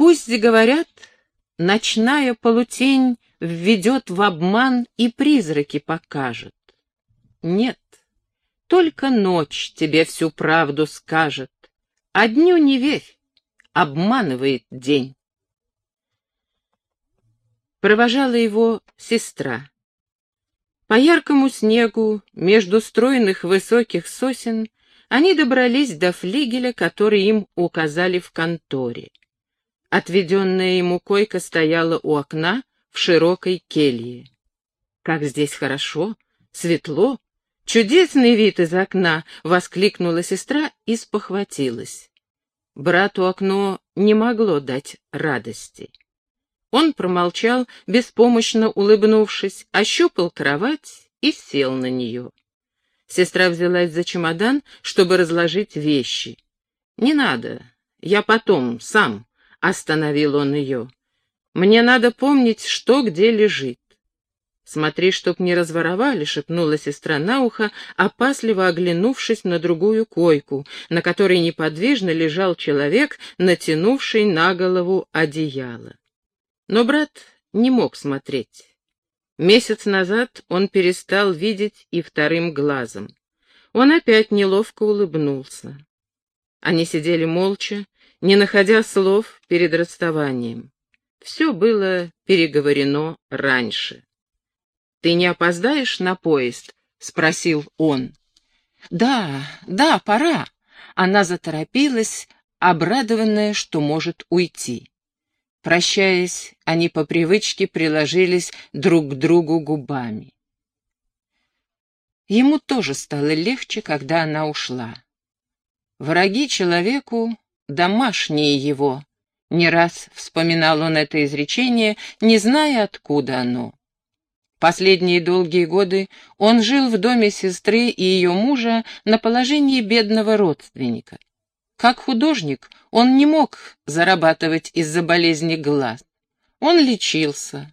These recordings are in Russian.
Пусть, говорят, ночная полутень введет в обман и призраки покажет. Нет, только ночь тебе всю правду скажет, а дню не верь, обманывает день. Провожала его сестра. По яркому снегу, между стройных высоких сосен, они добрались до флигеля, который им указали в конторе. Отведенная ему койка стояла у окна в широкой келье. «Как здесь хорошо, светло, чудесный вид из окна!» — воскликнула сестра и спохватилась. Брату окно не могло дать радости. Он промолчал, беспомощно улыбнувшись, ощупал кровать и сел на нее. Сестра взялась за чемодан, чтобы разложить вещи. «Не надо, я потом, сам», — остановил он ее. «Мне надо помнить, что где лежит». «Смотри, чтоб не разворовали», — шепнула сестра на ухо, опасливо оглянувшись на другую койку, на которой неподвижно лежал человек, натянувший на голову одеяло. Но брат не мог смотреть. Месяц назад он перестал видеть и вторым глазом. Он опять неловко улыбнулся. Они сидели молча, не находя слов перед расставанием. Все было переговорено раньше. «Ты не опоздаешь на поезд?» — спросил он. «Да, да, пора». Она заторопилась, обрадованная, что может уйти. Прощаясь, они по привычке приложились друг к другу губами. Ему тоже стало легче, когда она ушла. Враги человеку домашние его. Не раз вспоминал он это изречение, не зная, откуда оно. Последние долгие годы он жил в доме сестры и ее мужа на положении бедного родственника. Как художник он не мог зарабатывать из-за болезни глаз. Он лечился,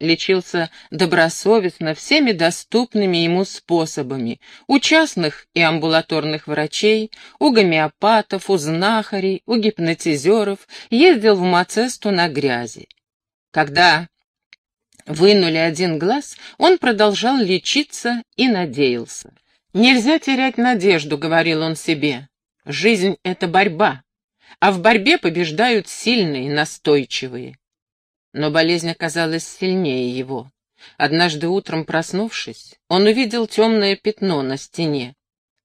лечился добросовестно всеми доступными ему способами, у частных и амбулаторных врачей, у гомеопатов, у знахарей, у гипнотизеров, ездил в Мацесту на грязи. Когда вынули один глаз, он продолжал лечиться и надеялся. «Нельзя терять надежду», — говорил он себе. «Жизнь — это борьба, а в борьбе побеждают сильные, настойчивые». Но болезнь оказалась сильнее его. Однажды утром проснувшись, он увидел темное пятно на стене.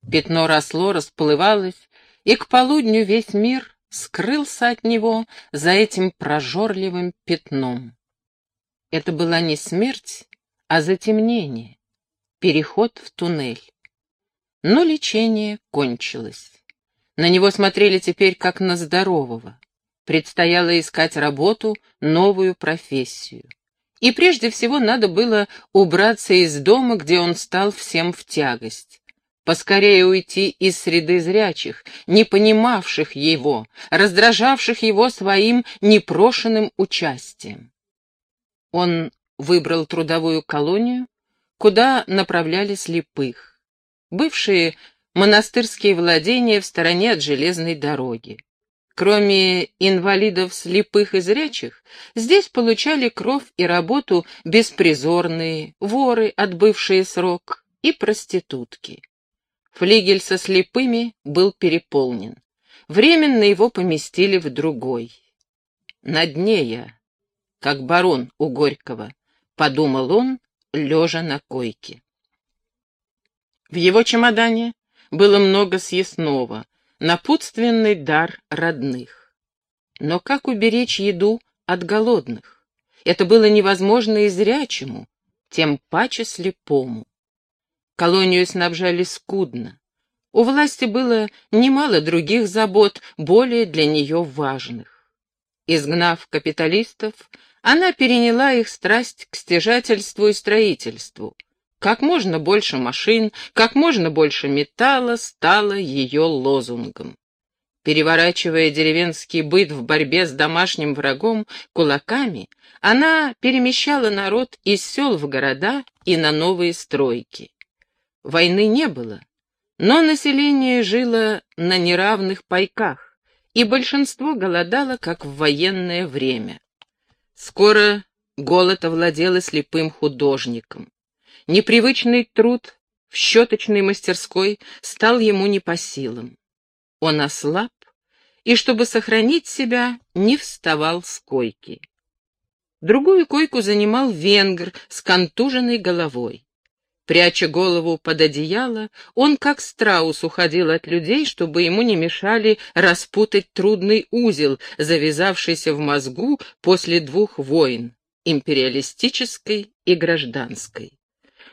Пятно росло, расплывалось, и к полудню весь мир скрылся от него за этим прожорливым пятном. Это была не смерть, а затемнение, переход в туннель. Но лечение кончилось. На него смотрели теперь как на здорового. Предстояло искать работу, новую профессию. И прежде всего надо было убраться из дома, где он стал всем в тягость. Поскорее уйти из среды зрячих, не понимавших его, раздражавших его своим непрошенным участием. Он выбрал трудовую колонию, куда направляли слепых, бывшие монастырские владения в стороне от железной дороги. Кроме инвалидов слепых и зрячих, здесь получали кров и работу беспризорные, воры, отбывшие срок, и проститутки. Флигель со слепыми был переполнен. Временно его поместили в другой. «На дне я, как барон у Горького», — подумал он, лежа на койке. В его чемодане было много съестного, напутственный дар родных. Но как уберечь еду от голодных? Это было невозможно и зрячему, тем паче слепому. Колонию снабжали скудно. У власти было немало других забот, более для нее важных. Изгнав капиталистов, она переняла их страсть к стяжательству и строительству — как можно больше машин, как можно больше металла стало ее лозунгом. Переворачивая деревенский быт в борьбе с домашним врагом кулаками, она перемещала народ из сел в города и на новые стройки. Войны не было, но население жило на неравных пайках, и большинство голодало, как в военное время. Скоро голод овладел и слепым художником. Непривычный труд в щеточной мастерской стал ему не по силам. Он ослаб и, чтобы сохранить себя, не вставал с койки. Другую койку занимал венгр с контуженной головой. Пряча голову под одеяло, он как страус уходил от людей, чтобы ему не мешали распутать трудный узел, завязавшийся в мозгу после двух войн — империалистической и гражданской.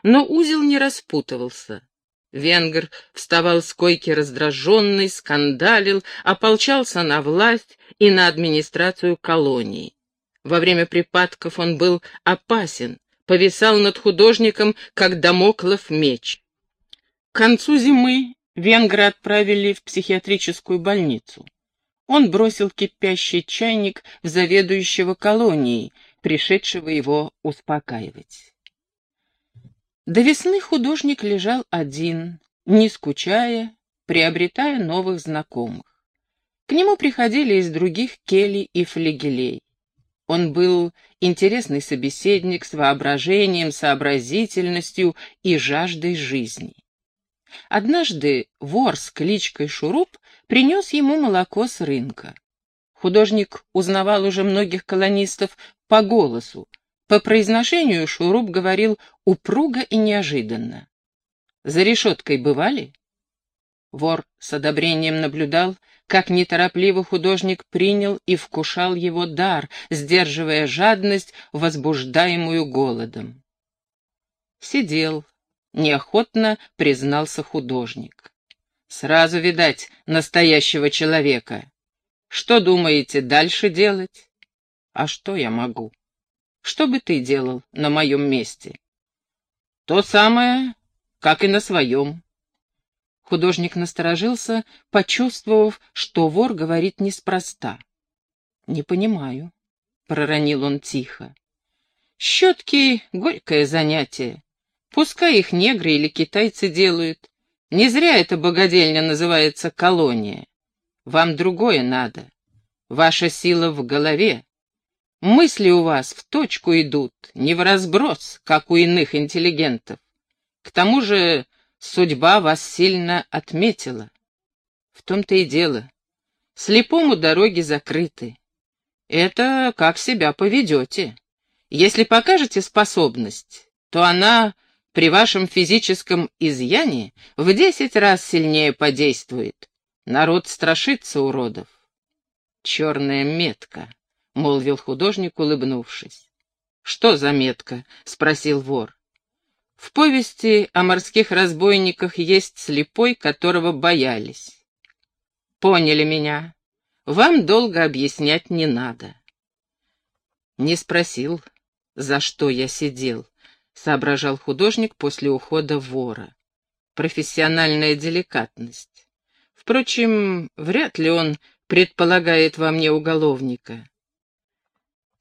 Но узел не распутывался. Венгр вставал с койки раздраженный, скандалил, ополчался на власть и на администрацию колонии. Во время припадков он был опасен, повисал над художником, как домоклов меч. К концу зимы венгра отправили в психиатрическую больницу. Он бросил кипящий чайник в заведующего колонией, пришедшего его успокаивать. До весны художник лежал один, не скучая, приобретая новых знакомых. К нему приходили из других келей и флегелей. Он был интересный собеседник с воображением, сообразительностью и жаждой жизни. Однажды вор с кличкой Шуруп принес ему молоко с рынка. Художник узнавал уже многих колонистов по голосу. По произношению Шуруп говорил упруго и неожиданно. «За решеткой бывали?» Вор с одобрением наблюдал, как неторопливо художник принял и вкушал его дар, сдерживая жадность, возбуждаемую голодом. Сидел, неохотно признался художник. Сразу видать настоящего человека. Что думаете дальше делать? А что я могу? Что бы ты делал на моем месте? То самое, как и на своем. Художник насторожился, почувствовав, что вор говорит неспроста. «Не понимаю», — проронил он тихо. «Щетки — горькое занятие. Пускай их негры или китайцы делают. Не зря эта богадельня называется колония. Вам другое надо. Ваша сила в голове. Мысли у вас в точку идут, не в разброс, как у иных интеллигентов. К тому же Судьба вас сильно отметила. В том-то и дело. Слепому дороги закрыты. Это как себя поведете. Если покажете способность, то она при вашем физическом изъяне в десять раз сильнее подействует. Народ страшится уродов. Черная метка, — молвил художник, улыбнувшись. «Что за метка?» — спросил вор. В повести о морских разбойниках есть слепой, которого боялись. Поняли меня. Вам долго объяснять не надо. Не спросил, за что я сидел, соображал художник после ухода вора. Профессиональная деликатность. Впрочем, вряд ли он предполагает во мне уголовника.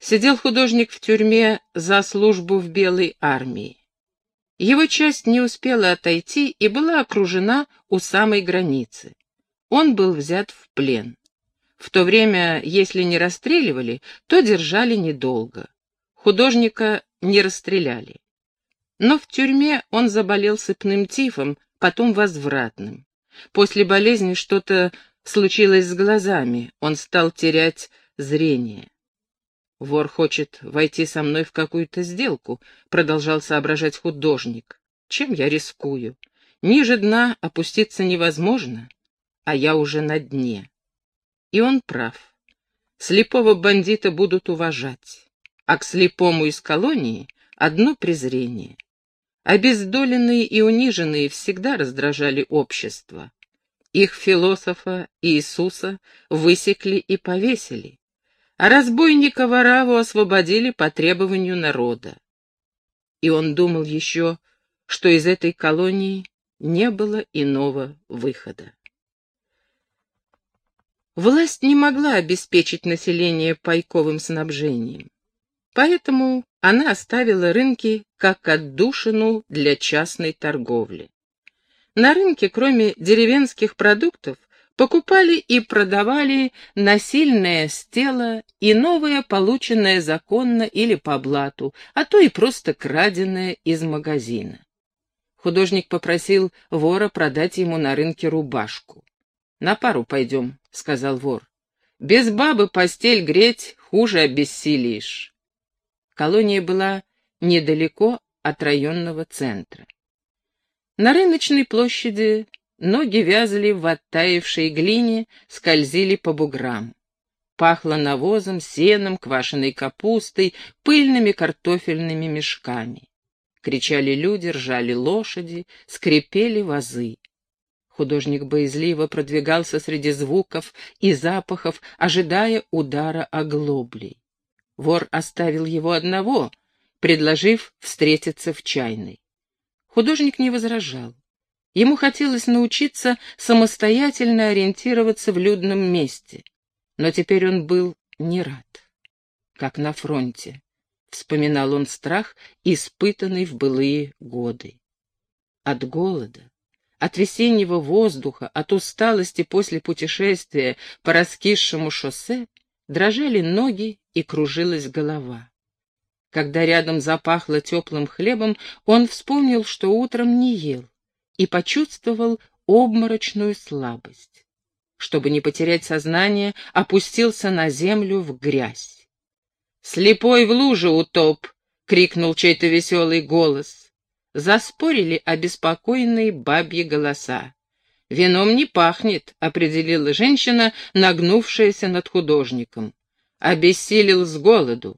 Сидел художник в тюрьме за службу в Белой армии. Его часть не успела отойти и была окружена у самой границы. Он был взят в плен. В то время, если не расстреливали, то держали недолго. Художника не расстреляли. Но в тюрьме он заболел сыпным тифом, потом возвратным. После болезни что-то случилось с глазами, он стал терять зрение. «Вор хочет войти со мной в какую-то сделку», — продолжал соображать художник. «Чем я рискую? Ниже дна опуститься невозможно, а я уже на дне». И он прав. Слепого бандита будут уважать, а к слепому из колонии одно презрение. Обездоленные и униженные всегда раздражали общество. Их философа Иисуса высекли и повесили а разбойника Вараву освободили по требованию народа. И он думал еще, что из этой колонии не было иного выхода. Власть не могла обеспечить население пайковым снабжением, поэтому она оставила рынки как отдушину для частной торговли. На рынке, кроме деревенских продуктов, покупали и продавали насильное с тела и новое, полученное законно или по блату, а то и просто краденое из магазина. Художник попросил вора продать ему на рынке рубашку. «На пару пойдем», — сказал вор. «Без бабы постель греть хуже обессилишь». Колония была недалеко от районного центра. На рыночной площади ноги вязли в оттаившей глине, скользили по буграм. Пахло навозом, сеном, квашеной капустой, пыльными картофельными мешками. Кричали люди, ржали лошади, скрипели вазы. Художник боязливо продвигался среди звуков и запахов, ожидая удара оглоблей. Вор оставил его одного, предложив встретиться в чайной. Художник не возражал. Ему хотелось научиться самостоятельно ориентироваться в людном месте. Но теперь он был не рад, как на фронте. Вспоминал он страх, испытанный в былые годы. От голода, от весеннего воздуха, от усталости после путешествия по раскисшему шоссе дрожали ноги и кружилась голова. Когда рядом запахло теплым хлебом, он вспомнил, что утром не ел, и почувствовал обморочную слабость. Чтобы не потерять сознание, опустился на землю в грязь. «Слепой в луже утоп!» — крикнул чей-то веселый голос заспорили обеспокоенные бабьи голоса. «Вином не пахнет», — определила женщина, нагнувшаяся над художником. «Обессилел с голоду».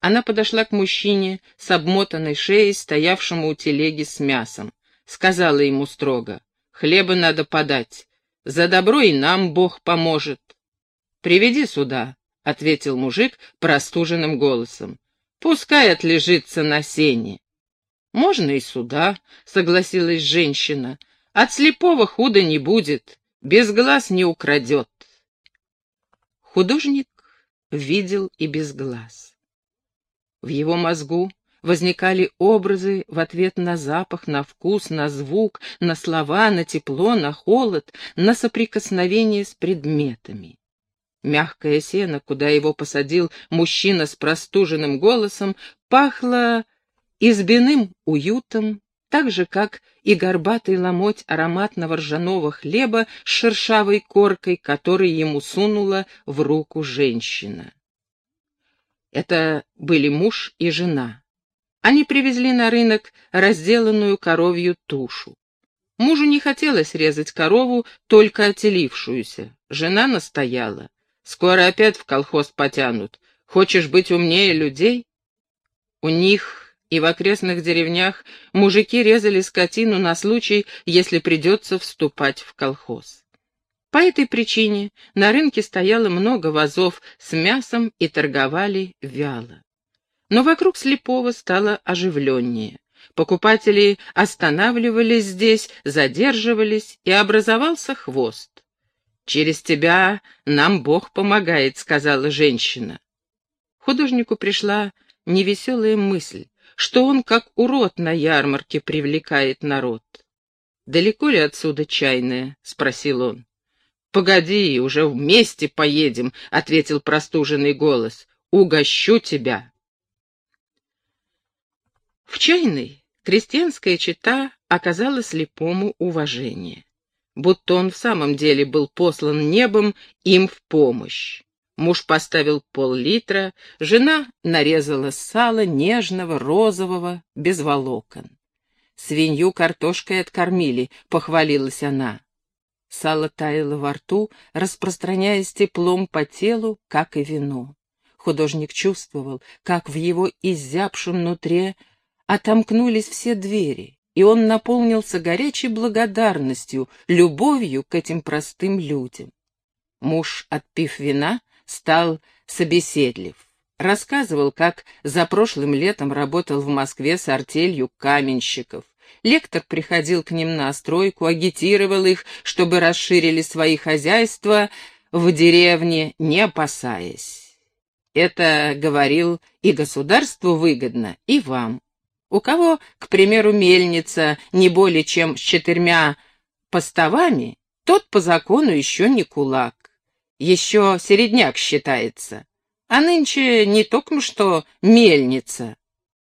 Она подошла к мужчине с обмотанной шеей, стоявшему у телеги с мясом. Сказала ему строго, «Хлеба надо подать. За добро и нам Бог поможет». «Приведи сюда», — ответил мужик простуженным голосом. «Пускай отлежится на сене». «Можно и сюда», — согласилась женщина. «От слепого худа не будет, без глаз не украдет». Художник видел и без глаз. В его мозгу возникали образы в ответ на запах, на вкус, на звук, на слова, на тепло, на холод, на соприкосновение с предметами. Мягкое сено, куда его посадил мужчина с простуженным голосом, пахло избиным уютом, так же, как и горбатый ломоть ароматного ржаного хлеба с шершавой коркой, который ему сунула в руку женщина. Это были муж и жена. Они привезли на рынок разделанную коровью тушу. Мужу не хотелось резать корову, только отелившуюся. Жена настояла. «Скоро опять в колхоз потянут. Хочешь быть умнее людей?» У них и в окрестных деревнях мужики резали скотину на случай, если придется вступать в колхоз. По этой причине на рынке стояло много вазов с мясом и торговали вяло. Но вокруг слепого стало оживленнее. Покупатели останавливались здесь, задерживались, и образовался хвост. «Через тебя нам Бог помогает», — сказала женщина. Художнику пришла невеселая мысль что он, как урод на ярмарке, привлекает народ. «Далеко ли отсюда чайная?» — спросил он. «Погоди, уже вместе поедем», — ответил простуженный голос. «Угощу тебя». В чайной крестьянская чита оказала слепому уважение, будто он в самом деле был послан небом им в помощь. Муж поставил пол-литра, жена нарезала сало нежного, розового, без волокон. «Свинью картошкой откормили», — похвалилась она. Сало таяло во рту, распространяясь теплом по телу, как и вино. Художник чувствовал, как в его изябшем нутре отомкнулись все двери, и он наполнился горячей благодарностью, любовью к этим простым людям. Муж, отпив вина, стал собеседлив. Рассказывал, как за прошлым летом работал в Москве с артелью каменщиков. Лектор приходил к ним на стройку, агитировал их, чтобы расширили свои хозяйства в деревне, не опасаясь. Это, говорил, и государству выгодно, и вам. У кого, к примеру, мельница не более чем с четырьмя поставами, Тот по закону еще не кулак, еще середняк считается. А нынче не только что мельница.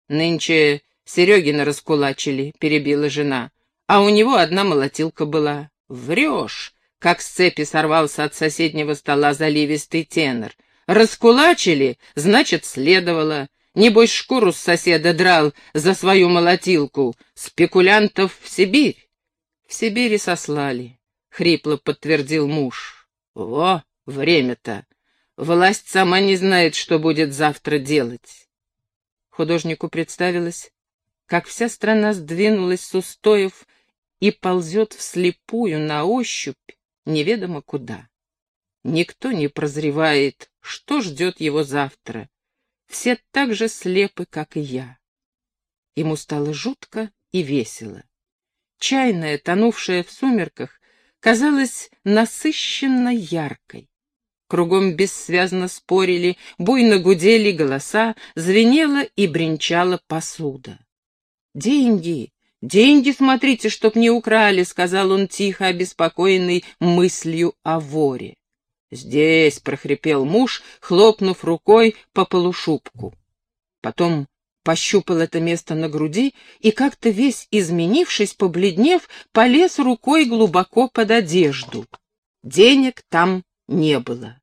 Нынче Серегина раскулачили, перебила жена, а у него одна молотилка была. Врешь, как с цепи сорвался от соседнего стола заливистый тенор. Раскулачили, значит, следовало. Небось, шкуру с соседа драл за свою молотилку. Спекулянтов в Сибирь. В Сибири сослали, — хрипло подтвердил муж. Во, время-то. Власть сама не знает, что будет завтра делать. Художнику представилось, как вся страна сдвинулась с устоев и ползет вслепую на ощупь неведомо куда. Никто не прозревает, что ждет его завтра. Все так же слепы, как и я. Ему стало жутко и весело. Чайная, тонувшая в сумерках, казалась насыщенно яркой. Кругом бессвязно спорили, буйно гудели голоса, звенела и бренчала посуда. «Деньги! Деньги, смотрите, чтоб не украли!» — сказал он тихо, обеспокоенный мыслью о воре. «Здесь!» — прохрипел муж, хлопнув рукой по полушубку. Потом пощупал это место на груди и, как-то весь изменившись, побледнев, полез рукой глубоко под одежду. Денег там не было.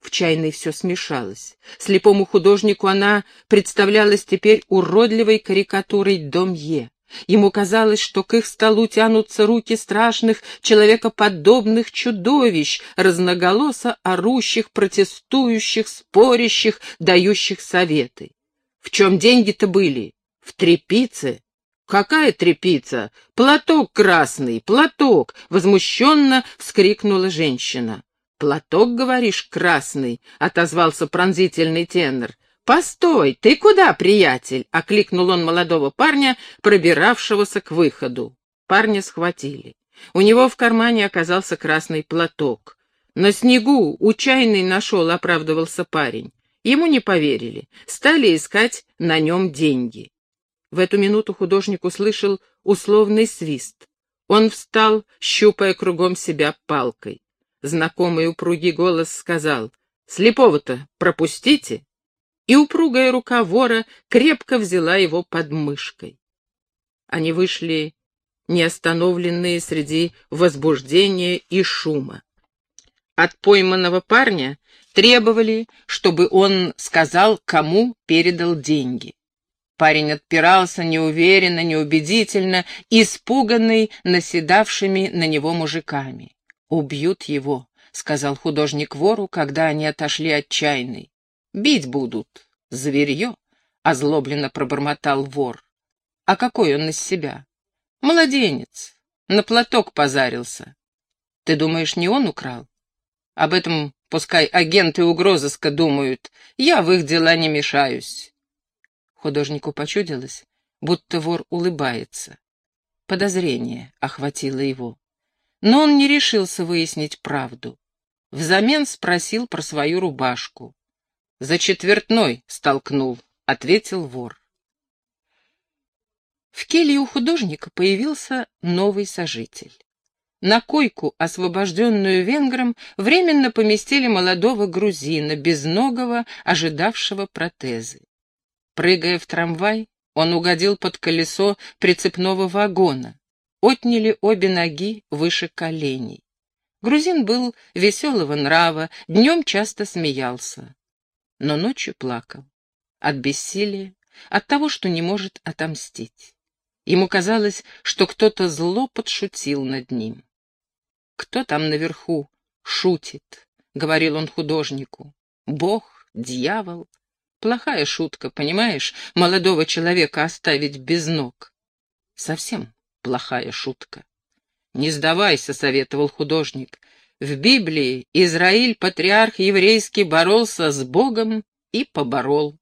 В чайной все смешалось. Слепому художнику она представлялась теперь уродливой карикатурой Домье. Ему казалось, что к их столу тянутся руки страшных, человекоподобных чудовищ, разноголосо орущих, протестующих, спорящих, дающих советы. В чем деньги-то были? В трепице? Какая трепица? Платок красный, платок! Возмущенно вскрикнула женщина. «Платок, говоришь, красный?» — отозвался пронзительный тенор. «Постой, ты куда, приятель?» — окликнул он молодого парня, пробиравшегося к выходу. Парня схватили. У него в кармане оказался красный платок. «На снегу у чайной нашел», — оправдывался парень. Ему не поверили, стали искать на нем деньги. В эту минуту художник услышал условный свист. Он встал, щупая кругом себя палкой. Знакомый упругий голос сказал «Слепого-то пропустите!» И упругая рука вора крепко взяла его под мышкой. Они вышли неостановленные среди возбуждения и шума. От пойманного парня требовали, чтобы он сказал, кому передал деньги. Парень отпирался неуверенно, неубедительно, испуганный наседавшими на него мужиками. «Убьют его», — сказал художник вору, когда они отошли от. «Бить будут. Зверье», — озлобленно пробормотал вор. «А какой он из себя?» «Младенец. На платок позарился. Ты думаешь, не он украл? Об этом пускай агенты угрозыска думают. Я в их дела не мешаюсь». Художнику почудилось, будто вор улыбается. Подозрение охватило его но он не решился выяснить правду. Взамен спросил про свою рубашку. «За четвертной столкнул», — ответил вор. В келье у художника появился новый сожитель. На койку, освобожденную венгром, временно поместили молодого грузина, безногого, ожидавшего протезы. Прыгая в трамвай, он угодил под колесо прицепного вагона отняли обе ноги выше коленей. Грузин был веселого нрава, днем часто смеялся, но ночью плакал. От бессилия, от того, что не может отомстить. Ему казалось, что кто-то зло подшутил над ним. «Кто там наверху шутит?» — говорил он художнику. «Бог? Дьявол?» Плохая шутка, понимаешь, молодого человека оставить без ног. Совсем плохая шутка. «Не сдавайся», — советовал художник. «В Библии Израиль, патриарх еврейский, боролся с Богом и поборол».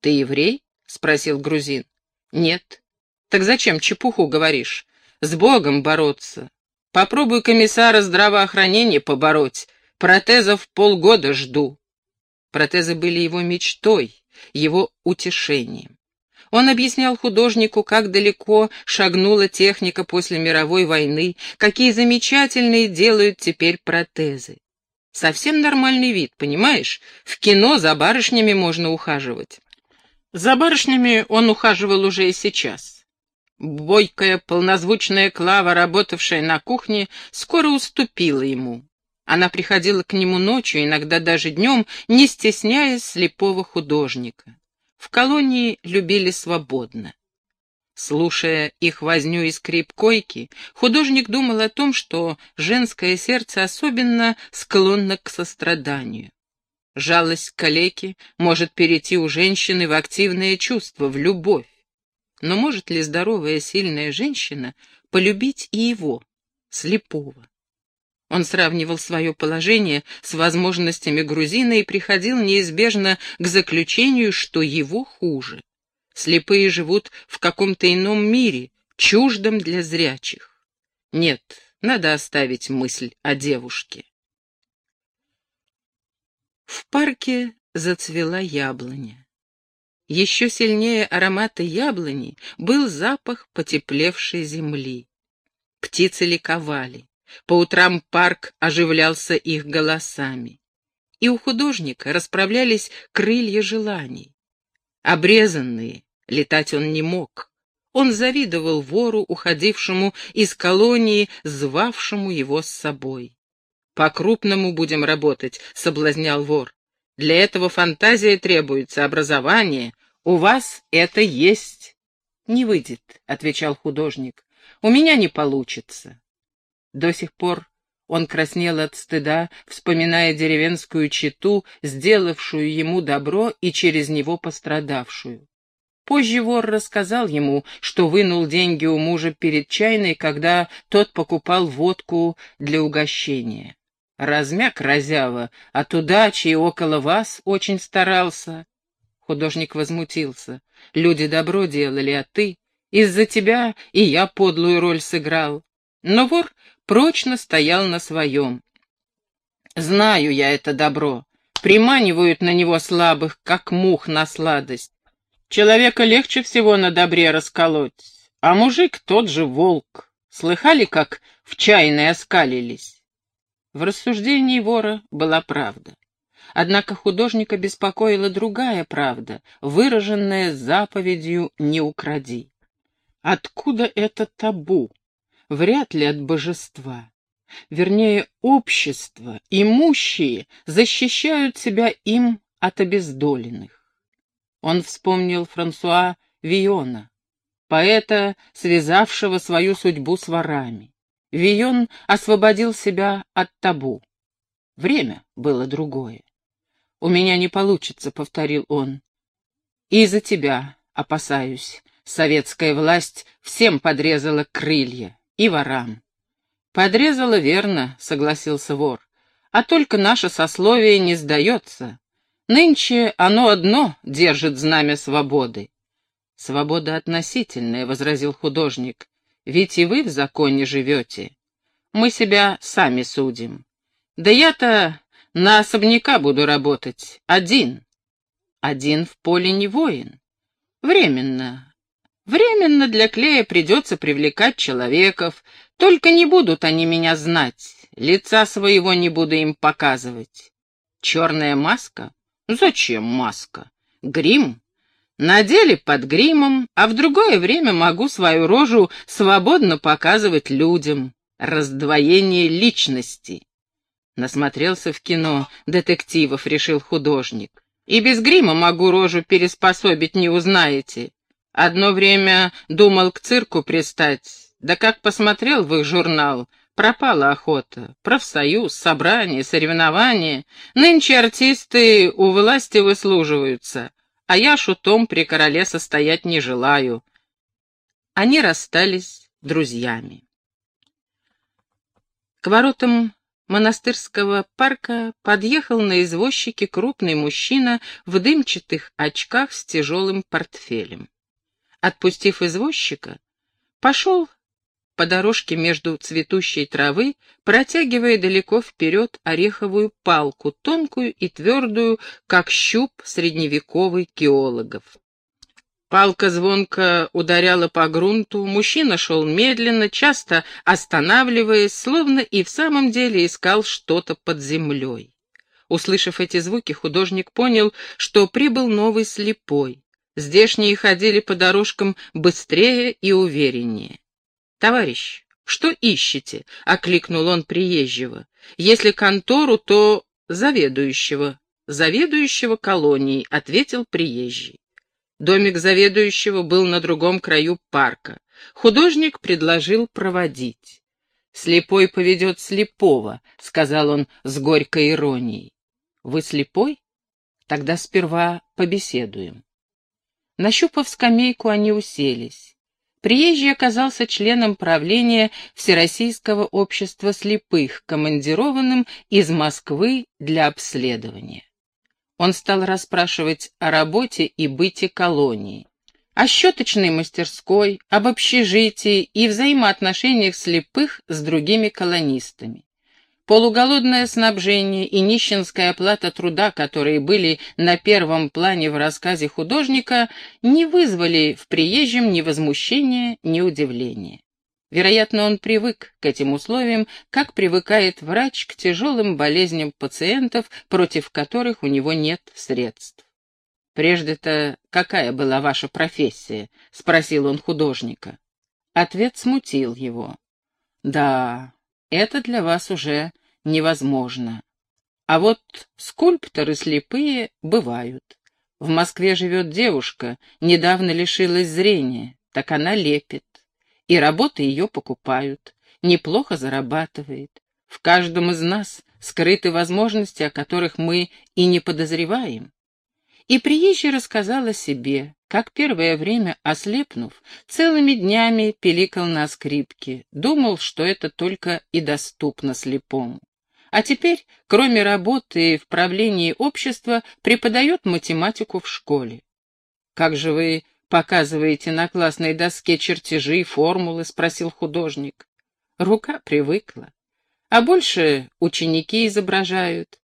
«Ты еврей?» — спросил грузин. «Нет». «Так зачем чепуху говоришь? С Богом бороться. Попробуй комиссара здравоохранения побороть. Протезов полгода жду». Протезы были его мечтой, его утешением. Он объяснял художнику, как далеко шагнула техника после мировой войны, какие замечательные делают теперь протезы. Совсем нормальный вид, понимаешь? В кино за барышнями можно ухаживать. За барышнями он ухаживал уже и сейчас. Бойкая, полнозвучная Клава, работавшая на кухне, скоро уступила ему. Она приходила к нему ночью, иногда даже днем, не стесняясь слепого художника. В колонии любили свободно. Слушая их возню и скрип койки, художник думал о том, что женское сердце особенно склонно к состраданию. Жалость к может перейти у женщины в активное чувство, в любовь. Но может ли здоровая, сильная женщина полюбить и его, слепого? Он сравнивал свое положение с возможностями грузина и приходил неизбежно к заключению, что его хуже. Слепые живут в каком-то ином мире, чуждом для зрячих. Нет, надо оставить мысль о девушке. В парке зацвела яблоня. Еще сильнее аромата яблони был запах потеплевшей земли. Птицы ликовали. По утрам парк оживлялся их голосами. И у художника расправлялись крылья желаний. Обрезанные, летать он не мог. Он завидовал вору, уходившему из колонии, звавшему его с собой. «По-крупному будем работать», — соблазнял вор. «Для этого фантазия требуется, образование. У вас это есть». «Не выйдет», — отвечал художник. «У меня не получится. До сих пор он краснел от стыда, вспоминая деревенскую читу, сделавшую ему добро и через него пострадавшую. Позже вор рассказал ему, что вынул деньги у мужа перед чайной, когда тот покупал водку для угощения. Размяк разява, от удачи и около вас очень старался. Художник возмутился. Люди добро делали, а ты? Из-за тебя и я подлую роль сыграл. Но вор прочно стоял на своем. Знаю я это добро. Приманивают на него слабых, как мух на сладость. Человека легче всего на добре расколоть, а мужик тот же волк. Слыхали, как в чайной оскалились? В рассуждении вора была правда. Однако художника беспокоила другая правда, выраженная заповедью «не укради». Откуда это табу? Вряд ли от божества. Вернее, общество, имущие, защищают себя им от обездоленных. Он вспомнил Франсуа Виона, поэта, связавшего свою судьбу с ворами. Вион освободил себя от табу. Время было другое. «У меня не получится», — повторил он. «И за тебя опасаюсь. Советская власть всем подрезала крылья и ворам. «Подрезала верно», — согласился вор, — «а только наше сословие не сдается. Нынче оно одно держит знамя свободы». «Свобода относительная», — возразил художник, — «ведь и вы в законе живете. Мы себя сами судим. Да я-то на особняка буду работать, один. Один в поле не воин. Временно, Временно для клея придется привлекать человеков, только не будут они меня знать, лица своего не буду им показывать. Черная маска? Зачем маска? Грим? Надели под гримом, а в другое время могу свою рожу свободно показывать людям. Раздвоение личности. Насмотрелся в кино детективов, решил художник. И без грима могу рожу переспособить, не узнаете. Одно время думал к цирку пристать, да как посмотрел в их журнал, пропала охота. Профсоюз, собрания, соревнования. Нынче артисты у власти выслуживаются, а я шутом при короле состоять не желаю. Они расстались друзьями. К воротам монастырского парка подъехал на извозчике крупный мужчина в дымчатых очках с тяжелым портфелем отпустив извозчика, пошел по дорожке между цветущей травы, протягивая далеко вперед ореховую палку, тонкую и твердую, как щуп средневековых геологов. Палка звонко ударяла по грунту, мужчина шел медленно, часто останавливаясь, словно и в самом деле искал что-то под землей. Услышав эти звуки, художник понял, что прибыл новый слепой. Здешние ходили по дорожкам быстрее и увереннее. «Товарищ, что ищете?» — окликнул он приезжего. «Если контору, то заведующего». «Заведующего колонией», — ответил приезжий. Домик заведующего был на другом краю парка. Художник предложил проводить. «Слепой поведет слепого», — сказал он с горькой иронией. «Вы слепой? Тогда сперва побеседуем». Нащупав скамейку, они уселись. Приезжий оказался членом правления Всероссийского общества слепых, командированным из Москвы для обследования. Он стал расспрашивать о работе и быте колонии, о щеточной мастерской, об общежитии и взаимоотношениях слепых с другими колонистами. Полуголодное снабжение и нищенская оплата труда, которые были на первом плане в рассказе художника, не вызвали в приезжем ни возмущения, ни удивления. Вероятно, он привык к этим условиям, как привыкает врач к тяжелым болезням пациентов, против которых у него нет средств. «Прежде-то какая была ваша профессия?» — спросил он художника. Ответ смутил его. «Да, это для вас уже невозможно. А вот скульпторы слепые бывают. В Москве живет девушка, недавно лишилась зрения, так она лепит и работы ее покупают, неплохо зарабатывает. В каждом из нас скрыты возможности, о которых мы и не подозреваем. И приезжий рассказал о себе, как первое время, ослепнув, целыми днями пиликал на скрипке, думал, что это только и доступно слепому. А теперь, кроме работы в правлении общества, преподает математику в школе. «Как же вы показываете на классной доске чертежи и формулы?» — спросил художник. Рука привыкла. А больше ученики изображают.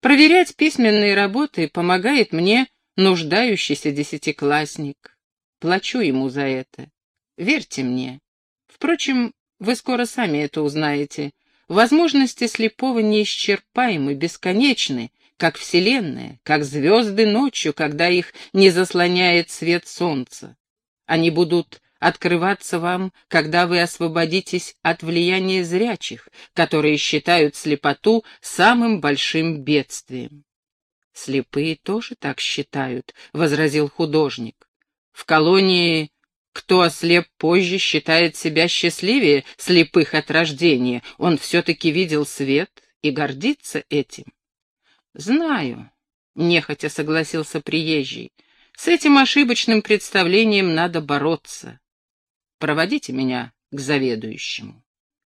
Проверять письменные работы помогает мне нуждающийся десятиклассник. Плачу ему за это. Верьте мне. Впрочем, вы скоро сами это узнаете. Возможности слепого неисчерпаемы, бесконечны, как Вселенная, как звезды ночью, когда их не заслоняет свет солнца. Они будут открываться вам, когда вы освободитесь от влияния зрячих, которые считают слепоту самым большим бедствием. «Слепые тоже так считают», — возразил художник. «В колонии кто ослеп позже, считает себя счастливее слепых от рождения. Он все-таки видел свет и гордится этим. «Знаю», — нехотя согласился приезжий. «С этим ошибочным представлением надо бороться. Проводите меня к заведующему».